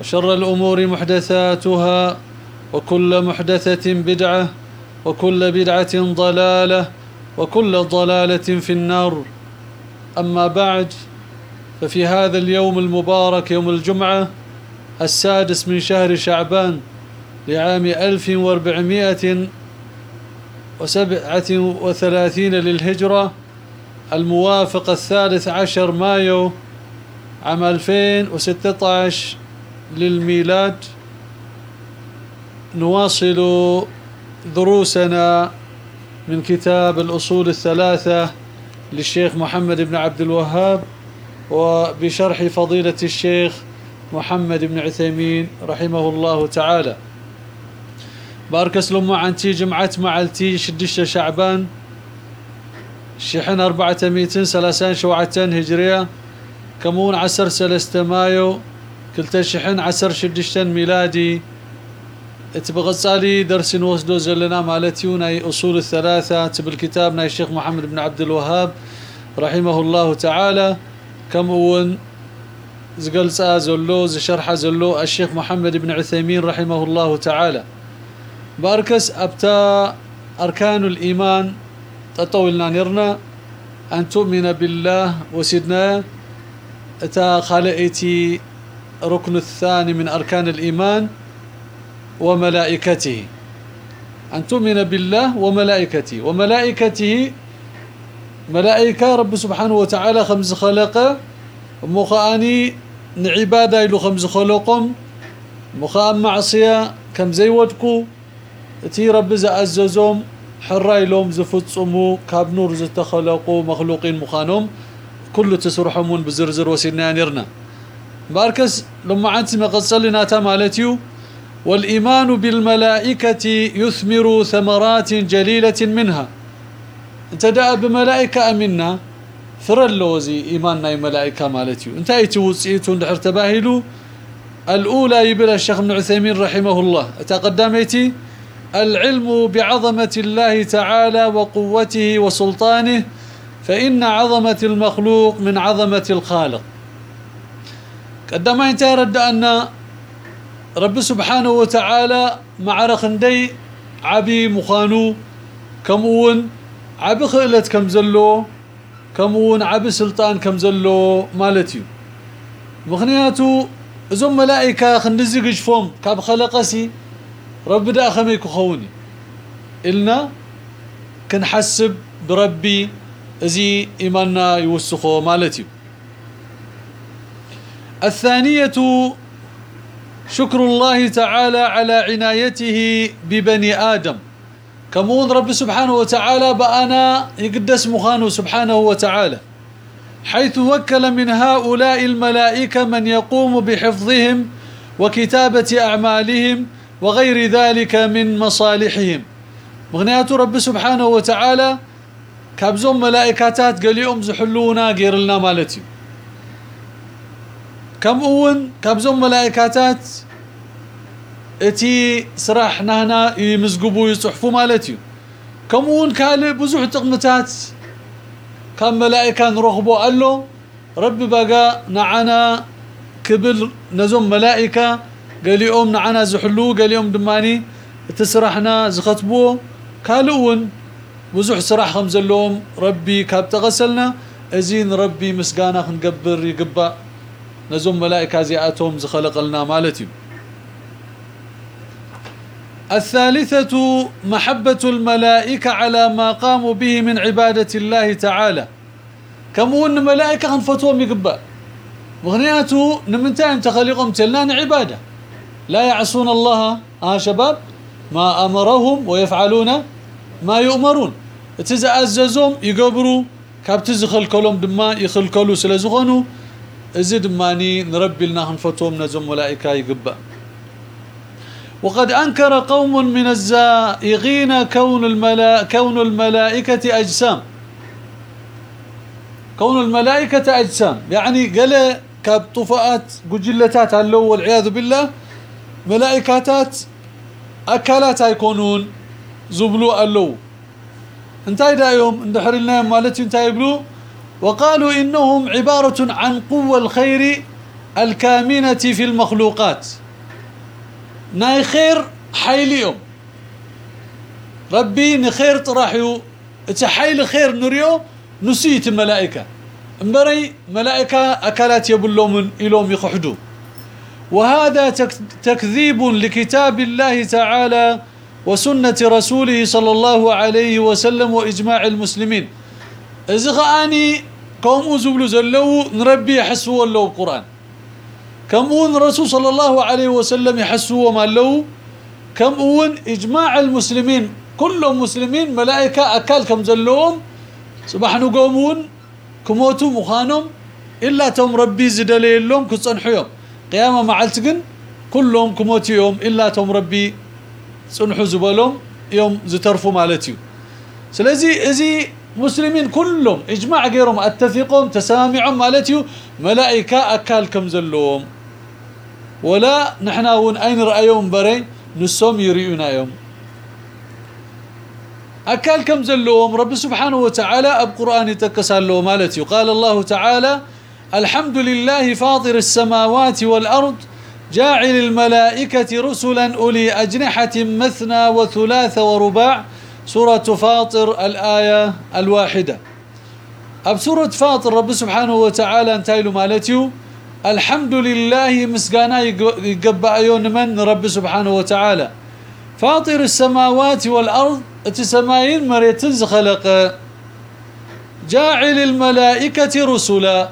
وشر الأمور محدثاتها وكل محدثة بدعة وكل بدعة ضلالة وكل ضلالة في النار. أما بعد ففي هذا اليوم المبارك يوم الجمعة السادس من شهر شعبان لعام 1437 للهجرة الموافق الثالث عشر مايو عام 2016 للميلاد نواصل دروسنا من كتاب الأصول الثلاثة للشيخ محمد بن عبد الوهاب وبشرح فضيلة الشيخ محمد بن عثيمين رحمه الله تعالى. باركس لما عنتي جمعت معلتي شدش شعبان شحن أربعة ميتين سلاسان شوعتين هجرية كمون عسر سلسة مايو كلتا شحن عسر شدشتن ميلادي تبغصالي درس نوسدو زلنا مالتيو ناي أصول الثلاثة تبل كتاب ناي الشيخ محمد بن عبد الوهاب رحمه الله تعالى كم اون زقلصا زلو زشرح زلو الشيخ محمد بن عثيمين رحمه الله تعالى باركس ابتا اركان الايمان تطولنا نرنا ان تؤمن بالله وسيدنا اتا خلقتي ركن الثاني من أركان الإيمان وملائكته. أن تؤمن بالله وملائكته. وملائكته ملائكة رب سبحانه وتعالى خمس خلقه مخأني نعباده له خمس خلقهم. مخام معصية كم زي ودكو. تي رب زعززهم حراي لهم زفصموا كاب نور زتخلقوا مخلوقين مخانهم. كل تسرحمون بزرزر وسنا نرنا باركس لما عنت مقصلنا تمالتيو والإيمان بالملائكة يثمر ثمرات جليلة منها. أنت داء بملائكة أمنا فرلوزي إيماننا ملائكة مالتيو. أنت ايتي اندحر تباهلو الأولى يبلى الشيخ ابن عثيمين رحمه الله. تقدميتي العلم بعظمة الله تعالى وقوته وسلطانه فإن عظمة المخلوق من عظمة الخالق. قدما انت رد أن رب سبحانه وتعالى مع رخندي عبي مخانو كمون عبي خلت كم زلو كمون عبي سلطان كم زلو مالتيو مخنياتو اذم ملائكة خندزي قشفهم كاب خلقسي رب دا خمي كخوني. إلنا كنحسب بربي ازي إيماننا يوسخو مالتي الثانية شكر الله تعالى على عنايته ببني آدم. كمون رب سبحانه وتعالى بأنا يقدس مخانه سبحانه وتعالى. حيث وكل من هؤلاء الملائكة من يقوم بحفظهم وكتابة أعمالهم وغير ذلك من مصالحهم. مغنيات رب سبحانه وتعالى كابزوم ملائكاتات قليهم زحلونا غير لنا مالتي كم اون كابزوم ملائكاتات اتي سراح نهنا يمزقبوا يصحفوا مالتي كمون كان بزح تقمتات كان ملائكه نرغبوا قالوا ربي بقى نعنا كبل نزوم ملائكه قال يوم نعنا زحلو قال يوم دماني تسرحنا زختبو كالون بزح سراح خمزلهم ربي كاب تغسلنا ازين ربي مسقانا خنقبر يقبا نزوم ملائكة زياتهم زخلق لنا مالتي. الثالثة محبة الملائكة على ما قاموا به من عبادة الله تعالى. كمون ملائكة خنفتهم يقبا مغنياته نمنتين تخلقهم تلنا عبادة. لا يعصون الله ها شباب ما أمرهم ويفعلون ما يؤمرون. تزعززهم يقبروا كابت زخلكلهم دما يخلكلوا سلازغنوا ازي دماني نربي لنا خنفتهم نزم ملائكة يقبا وقد أنكر قوم من الزائغين كون الملا كون الملائكة أجسام. كون الملائكة أجسام. يعني قال كبطفاءات قجلتات اللو والعياذ بالله ملائكاتات أكلات يكونون زبلو اللو انتهي دا يوم اندحر لنا مالتي انتهي بلو وقالوا إنهم عبارة عن قوة الخير الكامنة في المخلوقات. ناي خير حيليهم ربي نخير طرحيو حيل خير نريو نسيت الملائكة. إمبري ملائكة أكلات يبلومن إلوم يخحدو وهذا تكذيب لكتاب الله تعالى وسنة رسوله صلى الله عليه وسلم وإجماع المسلمين. إذا غاني قوم زبلو زلو نربي يحسوا له القرآن كمون رسول صلى الله عليه وسلم يحسوا ما له كمون إجماع المسلمين كلهم مسلمين ملائكة أكل كم زلوهم صباح نقومون كموتوا مخانهم إلا توم ربي زد لهم كتصنحوا يوم قيامة معلتقن كلهم كموت يوم إلا توم ربي صنحوا يوم زترفوا مالتي سلازي ازي مسلمين كلهم إجماع غيرهم اتفقهم تسامعهم مالتي ملائكة أكال كم زلوهم ولا نحنا ون أين رأيهم بري نسوم يريونا يوم أكال كم زلوهم رب سبحانه وتعالى بقران يتكسال له مالتي. قال الله تعالى الحمد لله فاطر السماوات والأرض جاعل الملائكة رسلا أولي أجنحة مثنى وثلاث ورباع سورة فاطر الآية الواحدة. أب سورة فاطر رب سبحانه وتعالى انتايلو مالتيو. الحمد لله مسقانا يقبع يون من رب سبحانه وتعالى. فاطر السماوات والأرض تسماين مريتنز خلق جاعل الملائكة رسلا.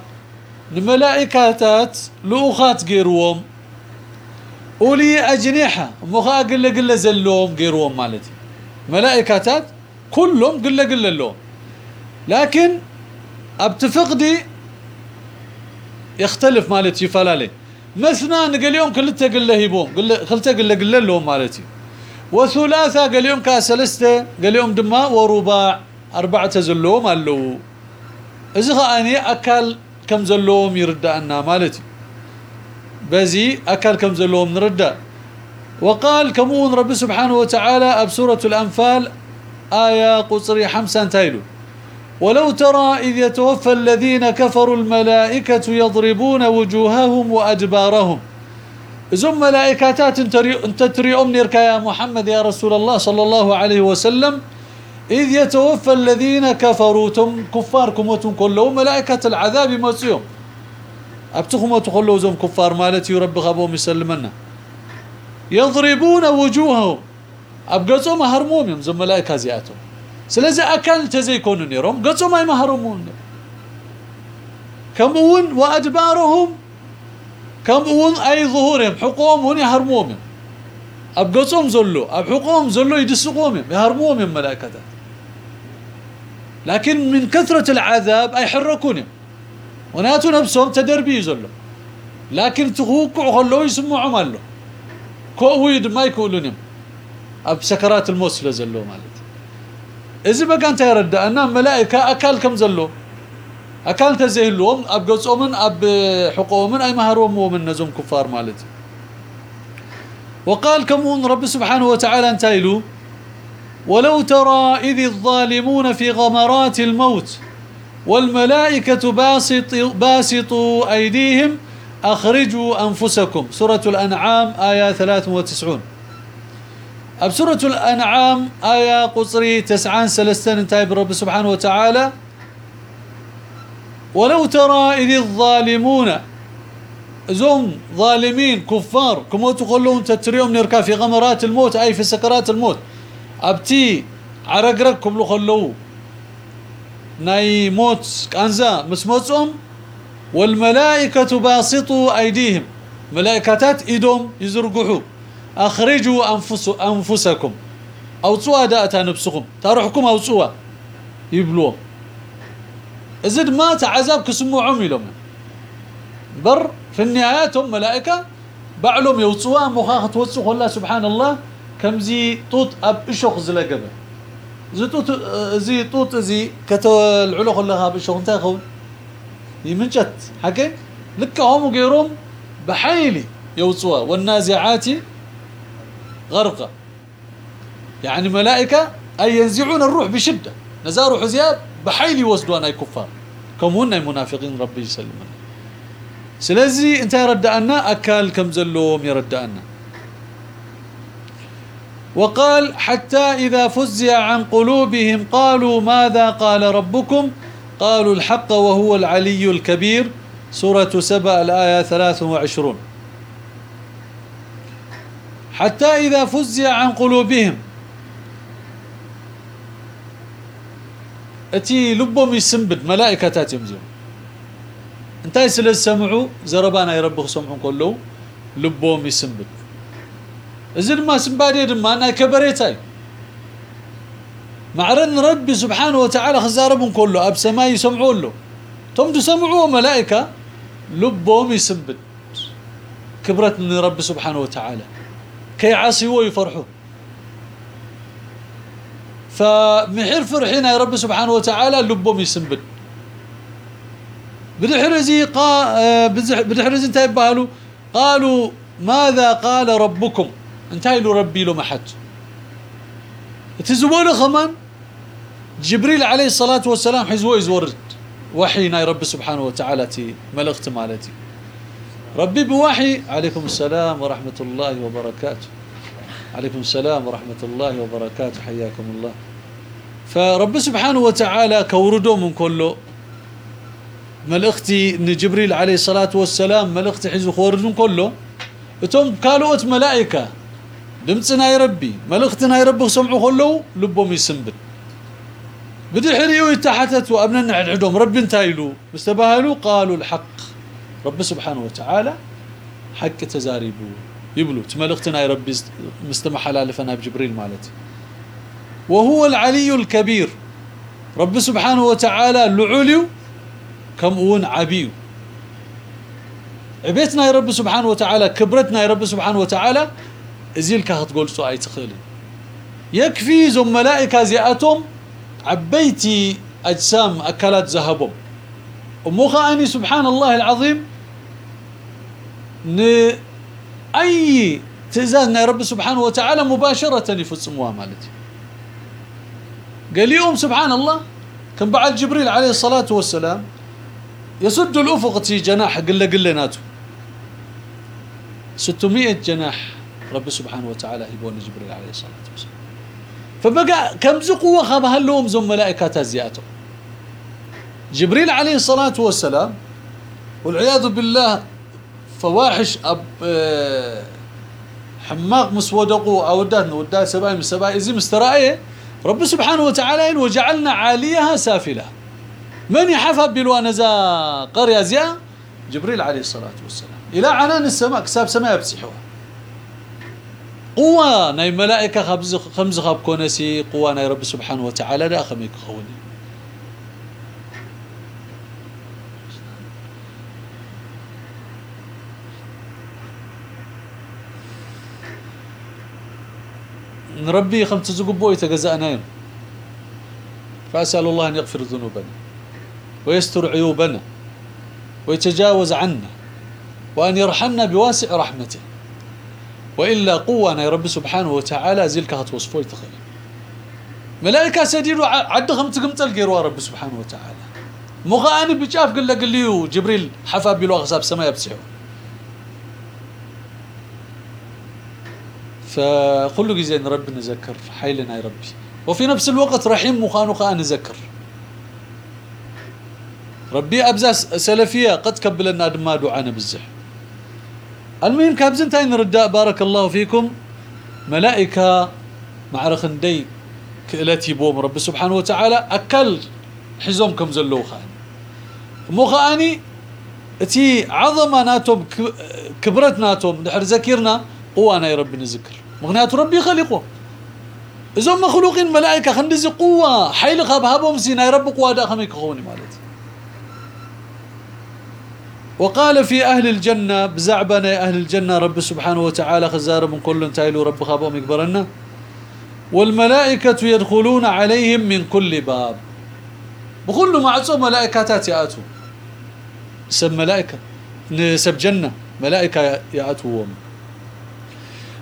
الملائكات لؤخات غيروهم أولي أجنحة مخا قل قل زلوهم غيروهم مالتي. ملائكاتات كلهم قل قل لهم لكن ابتفقدي يختلف مالتي فلالي. مثنى قال يوم كلتا قل هيبوم قل خلتا قل قل لهم مالتي. وثلاثة قال يوم كاسلستة قال يوم دما ورباع أربعة زلوهم قالوا إذا أني أكل كم زلوهم يرد أنا مالتي. بزي أكل كم زلوهم نرد. وقال كمون رب سبحانه وتعالى بسورة الأنفال آية قصري حمسا تايلو ولو ترى إذ يتوفى الذين كفروا الملائكة يضربون وجوههم وأدبارهم. زم ملائكاتات انت تري يا محمد يا رسول الله صلى الله عليه وسلم. إذ يتوفى الذين كفروا تم كفاركم وتم كلهم ملائكة العذاب مسيهم أبتخم وتخلوا زم كفار مالتي رب غبوهم يسلمنا. يضربون وجوههم. أبقصوا مهرموم يم زم ملائكة زياتهم. سلازي أكل تزيكون نيرهم قصوا ما يمهرمون كمون وأدبارهم كمون أي ظهورهم حقوهم هون يهرموهم أبقصهم زلوا أب حقوهم زلوا يدسقوهم يهرموهم ملائكة لكن من كثرة العذاب أي حركونهم وناتوا نفسهم تدربي زلوا لكن تخوقوا خلوا يسمعوا مالو كويد ما أب سكرات الموت لزلو مالت إذا بقى انت يرد ان ملائكة أكل كم زلو أكل تزيلهم أب قصومن أب حقومن أي مهروم ومن نزوم كفار مالت وقال كمون رب سبحانه وتعالى انتايلو ولو ترى إذ الظالمون في غمرات الموت والملائكة باسط باسطوا أيديهم أخرجوا أنفسكم. سورة الأنعام آية 93 أب سورة الأنعام آية قصري تسعان سلستان انتهي برب سبحانه وتعالى. ولو ترى إذ الظالمون زوم ظالمين كفار كموت قلهم تتريهم نركا في غمرات الموت أي في سكرات الموت. أبتي عرقركم لخلو. ناي موت كأنزا مسموتهم والملائكة باسطوا أيديهم. ملائكتات إيدهم يزرقحوا أخرجوا أنفس أنفسكم. أوصوا داءتا نفسكم. تروحكم أوصوا. يبلوا زد ما عذاب كسموعهم لهم بر في النهاية هم ملائكة. بعلم يوصوا. مخاخ توصوا. الله سبحان الله كم زي طوط أب إشوخ زلقبة. زي طوط زي طوط زي كتو العلوخ اللي غاب إشوخ. انتهى خول. يمنجت حكي لك هم وغيرهم بحيلي يوصوا. والنازعات غرقة. يعني ملائكة أي ينزعون الروح بشدة. نزار حزياب بحيل يوصدون أي كفار. كم أي منافقين ربي يسلمنا. سلازي انت يرد أنا أكال كم زلوم يرد أنا وقال حتى إذا فزع عن قلوبهم قالوا ماذا قال ربكم؟ قالوا الحق وهو العلي الكبير. سورة سبأ الآية 23 حتى إذا فزع عن قلوبهم. أتي لبهم يسنبد ملائكتات يمزون انتي سل سمعوا زربانا يربخ سمعوا كله لبهم يسنبد. إذن ما سنبادي دما أنا كبريتاي معرن ربي سبحانه وتعالى خزاربهم كله أب سماي يسمعوا له. تم تسمعوا ملائكة لبهم يسنبد كبرت من رب سبحانه وتعالى. كي عاصيوا يفرحوا فمحر فرحين يا رب سبحانه وتعالى لبهم يسنبد بدحرزي قا آه، بدحرزي انت يبالوا قالوا ماذا قال ربكم؟ انتهي ربي له محد تزوونه خمان؟ جبريل عليه الصلاة والسلام حزوه يزورد. وحينا رب سبحانه وتعالى تي ملغت مالتي. ربي بوحي عليكم السلام ورحمة الله وبركاته. عليكم السلام ورحمة الله وبركاته حياكم الله. فرب سبحانه وتعالى كوردو من كله. ملختي جبريل عليه الصلاة والسلام ملختي حزو خوردون كله. اتم كالوت ملائكة دمتنا يا ربي ملختنا يا ربي سمعوا كله لبهم يسنبت بدي حريو يتحتت وابننا عدهم ربي انتايلو مستباهلوا قالوا الحق. رب سبحانه وتعالى حق تزاريبو يبلو. تملختنا يا ربي مستمع حلالفنا بجبريل مالتي. وهو العلي الكبير. رب سبحانه وتعالى لعليو كم اون عبيو. عبيتنا يا رب سبحانه وتعالى كبرتنا يا رب سبحانه وتعالى ازيلك هتقول سو اي تخيلي يكفي زم ملائكة زياتهم عبيتي أجسام أكلات ذهبهم. ومخا أني سبحان الله العظيم أي تزازنا رب سبحانه وتعالى مباشرة يفصموها مالتي. قال يوم سبحان الله كان بعد جبريل عليه الصلاة والسلام يسد الأفق تي جناح قل قل ناتو. 600 جناح رب سبحانه وتعالى يبون جبريل عليه الصلاة والسلام. فبقى كم قوة خبها لهم زم ملائكة زياته جبريل عليه الصلاة والسلام والعياذ بالله فواحش أب آه، حماق مسودقو أودات ودات سباي من سباي إزي مسترائيه رب سبحانه وتعالى وجعلنا عاليها سافلة. من يحفظ بالوانزا قرية زيا جبريل عليه الصلاة والسلام. إلى عنان السماء كساب سماء بسحوها قوة ناي ملائكة خمز خمز خاب كونسي قوة ناي رب سبحانه وتعالى لا خميك خوني نربي خمسة زقبو يتجزأنا يوم فأسأل الله أن يغفر ذنوبنا ويستر عيوبنا ويتجاوز عنا وأن يرحمنا بواسع رحمته. وإلا قوه أنا رب سبحانه وتعالى زيلك هتوصفوا يتخيل ملائكة سديدو عد خمس قمطل غيروا رب سبحانه وتعالى. مغاني بجاف قال لك ليو جبريل حفا بلو غصاب سماء بسعو فقل له زين رب نذكر حيلنا يا ربي وفي نفس الوقت رحيم مخانو خان نذكر ربي ابزاس سلفيه قد كبلنا دما دعانا بزح المهم كابزن تاين رداء بارك الله فيكم. ملائكة معرخ دي كالتي بوم رب سبحانه وتعالى أكل حزوم كم زلو خان. مو خاني تي عظمه ناتهم كبرت ناتهم دحر ذكرنا قوانا يا ربي نذكر. مغنيات ربي خلقه اذا مخلوقين ملائكة خندزي قوة حيل خبهبهم سينا يا رب قوة دا خميك خوني مالتي. وقال في أهل الجنة بزعبنا أهل الجنة رب سبحانه وتعالى خزار من كل تايلو رب خابهم يكبرنا. والملائكة يدخلون عليهم من كل باب. بقول معصو ملائكات ياتوا سب ملائكة. سب جنة. ملائكة ياتوا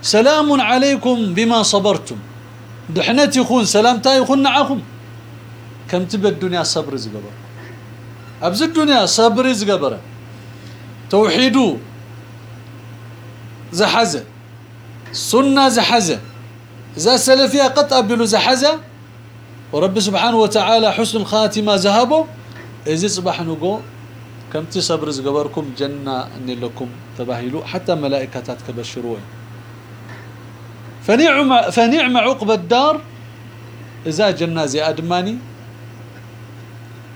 سلام عليكم بما صبرتم. دحنتي خون سلامتاي يخون نعاكم. كم تبى الدنيا صبر زقبر أبز الدنيا صبر زقبره توحيدو زحزه سنه زحزه ذا سلفيه قد قبلوا زحزه ورب سبحانه وتعالى حسن الخاتمه ذهبوا اذا صباح نقو كم تصبر زغبركم جنه ان لكم تباهلوا حتى ملائكتات كبشروا فنعم فنعم عقب الدار اذا جنه زي ادماني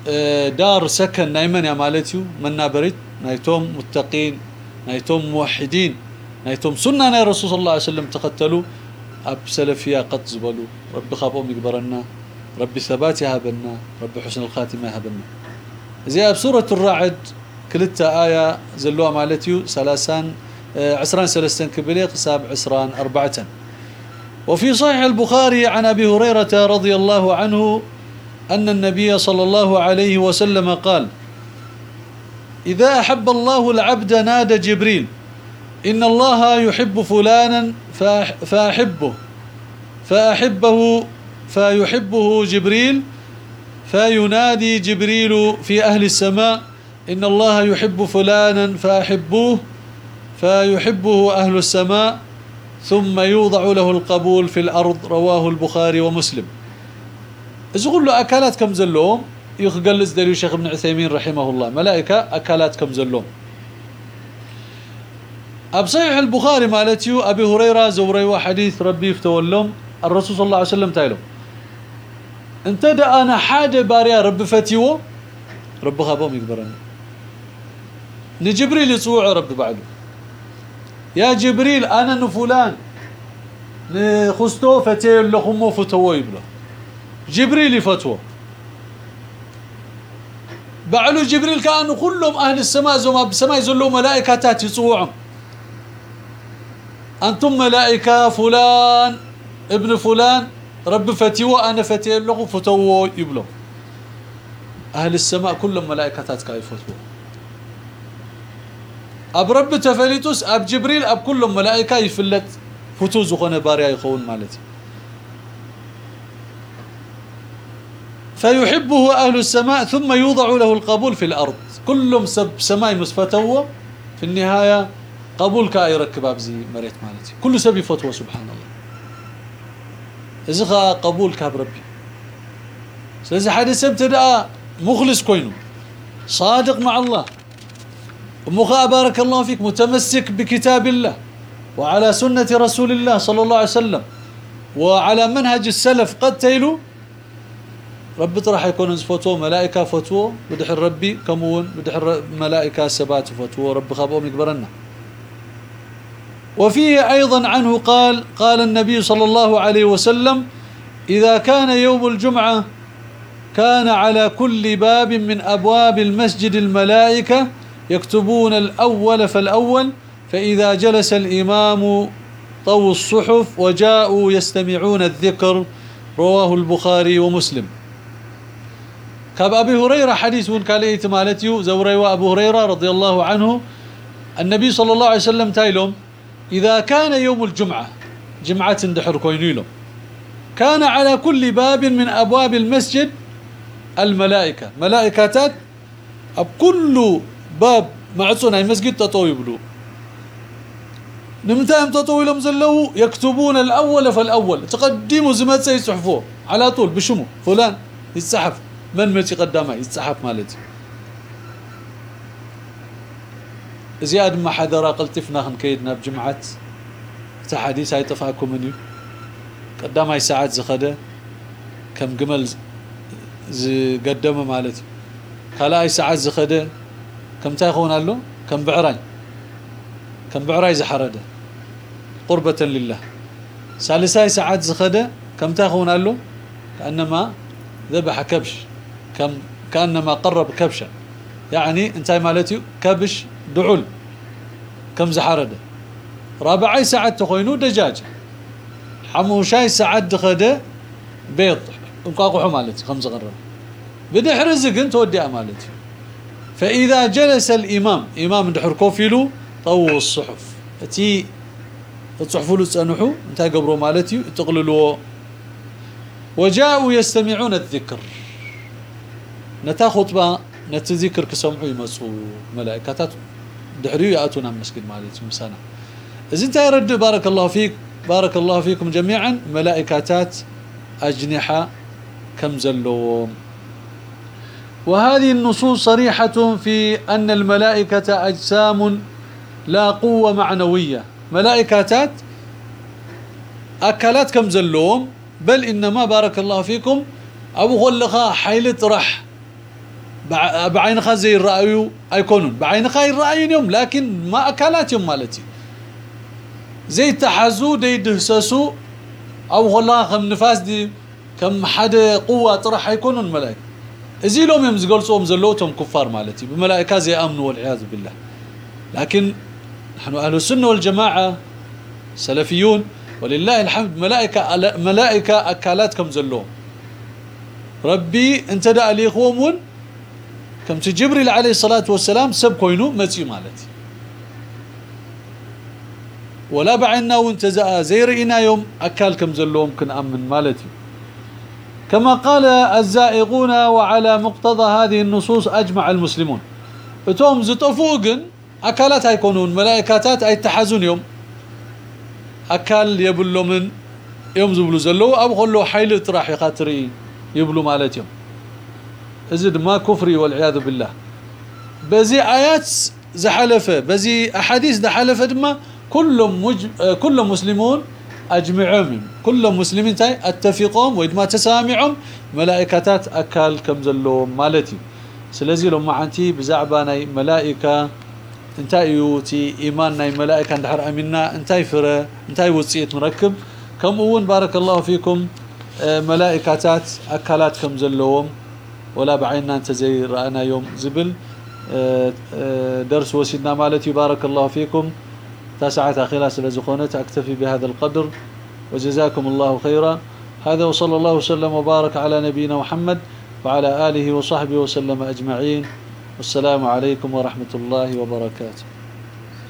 آه، دار سكن نايمن يا مالتيو منابرت نايتهم متقين نايتهم موحدين نايتهم سنة يا رسول الله عليه وسلم تقتلوا. أب سلفيا قد زبلوا. رب خابهم يقبرنا رب ثبات يهبنا رب حسن الخاتمة يهبنا زي بسوره الرعد كلتا آية زلوها مالتيو سلاسان آه، عسران سلسان كبلي قساب عسران أربعة. وفي صحيح البخاري عن أبي هريرة رضي الله عنه أن النبي صلى الله عليه وسلم قال إذا أحب الله العبد نادى جبريل إن الله يحب فلانا فأحبه فأحبه فيحبه جبريل فينادي جبريل في أهل السماء إن الله يحب فلانا فأحبوه فيحبه أهل السماء ثم يوضع له القبول في الأرض رواه البخاري ومسلم. إذا له أكلات كم زلهم؟ يخجلز دليل الشيخ ابن عثيمين رحمه الله. ملائكة أكلات كم زلوم ابصيح البخاري مالتيو أبي هريرة زوري حديث ربي يفتولهم. الرسول صلى الله عليه وسلم تايلو انت دا أنا حاجة باريا رب فتيو. رب خابهم يكبرني. لجبريل يصوع رب بعده. يا جبريل أنا نفلان نخستو فتيل لخمو فتوي يبلو. جبريل فتوه بعلو جبريل كانوا كلهم أهل السماء زما بسماء يزلوا ملائكه يصوعهم أنتم ملائكة فلان ابن فلان رب فتيو أنا فتي له فتو يبلو أهل السماء كلهم ملائكه كايفتوا أب رب تفليتوس أب جبريل أب كلهم ملائكة يفلت فتو زخونه باريا يخون مالتي. فيحبه أهل السماء ثم يوضع له القبول في الأرض. كلهم سب سماي مسفتوه في النهاية قبول كاي ركب أبزي مريت مالتي. كل سبي فتوى سبحان الله. إذا قبول كاب ربي. سلازي حد سب تدعى مخلص كوينو صادق مع الله. ومخا بارك الله فيك متمسك بكتاب الله. وعلى سنة رسول الله صلى الله عليه وسلم. وعلى منهج السلف قد تيلوا رب راح يكون فتوى ملائكة فتوى بدحر ربي كمون بدحر ملائكة سبات فتوى رب خابهم يكبرنا. وفيه أيضا عنه قال قال النبي صلى الله عليه وسلم إذا كان يوم الجمعة كان على كل باب من أبواب المسجد الملائكة يكتبون الأول فالأول فإذا جلس الإمام طووا الصحف وجاءوا يستمعون الذكر. رواه البخاري ومسلم. كاب أبي هريرة حديث كاليت مالتيو زوري ابو هريرة رضي الله عنه. النبي صلى الله عليه وسلم تايلوم إذا كان يوم الجمعة جمعة دحر كوينيلو كان على كل باب من أبواب المسجد الملائكة. ملائكتات بكل باب معصونا المسجد تطوي بلو نمتهم تطوي لهم زلو يكتبون الأول فالأول. تقدموا زمات سيصحفوه على طول بشمو فلان يتصحف. من متي قدامه يتصحف مالتي؟ زياد ما حدا قلتفنا خنكيدنا بجمعة تا حديث هاي طفاكم مني. قداماي ساعات زخده كم جمل قدمه مالتي. خلاي ساعات زخده كم تاخون له كم بعراي؟ كم بعراي زحرده. قربة لله. ثالثاي ساعات زخده كم تاخون له كأنما ذبح كبش. كم كأنما قرب كبشا. يعني انتي مالتي كبش دعول كم زحرده. رابعي ساعة تخوينو دجاج. حموشاي ساعة دخده بيض. انقاقو مالتي خمس غرب بدي رزق انت ودي مالتي فإذا جلس الإمام إمام دحر كوفيلو طو الصحف. تي الصحف له تسنحو انت قبرو مالتي تقللوا وجاءوا يستمعون الذكر. نتا خطبه نتذكر كسمعوا يمسوا ملائكتات دحريو ياتونا مسجد مالتي مسانا اذا انت يرد بارك الله فيك بارك الله فيكم جميعا ملائكتات اجنحه كم زلوم. وهذه النصوص صريحة في أن الملائكة أجسام لا قوة معنوية ملائكتات أكلات كم زلوم بل إنما بارك الله فيكم أبو خلقها حيلة رح. بعين زي الرأي أيكونون. بعين خاي الرأي يوم لكن ما أكلات يوم مالتي. زي تحزو دي دهسسو أو خلقها خم نفاس دي كم حد قوة طرح يكونون ملائكة ازي لهم يم زغلصوم زلوتهم كفار مالتي بملائكة زي امنوا والعياذ بالله. لكن نحن أهل السنة والجماعة سلفيون ولله الحمد ملائكة ملائكة اكالاتكم زلوهم. ربي أنت دا عليكم كم جبريل عليه الصلاة والسلام سب كوينو متي مالتي. ولا بعنا وانت زي رئينا يوم أكالكم زلوهم كنامن مالتي. كما قال الزائغون وعلى مقتضى هذه النصوص أجمع المسلمون. أتوم زطفوقن أكالات يكونون ملائكاتات أي تحزون يوم. أكال يبلو من يوم زبلو زلو أو خلو حيل راح يقاتري يبلو مالتهم ازد ما كفري والعياذ بالله. بزي آيات زحلفة بزي أحاديث زحلفة دما كلهم مج... كلهم مسلمون أجمعهم. كل مسلمين تاي أتفقهم ويدما تسامعهم ملائكتات أكل كم زلوم مالتي. سلازي لو معنتي بزعبا ناي ملائكة انتاي يوتي إيمان ناي ملائكة اندحر امنا انتاي فرة انتاي وصيت مركب. كم أون بارك الله فيكم آه، ملائكتات أكلات كم زلوم ولا بعيننا انت زي رانا يوم زبل درس وسيدنا مالتي بارك الله فيكم تسعة أخيرا سلزخونة أكتفي بهذا القدر وجزاكم الله خيرا هذا وصلى الله وسلم وبارك على نبينا محمد وعلى آله وصحبه وسلم أجمعين والسلام عليكم ورحمة الله وبركاته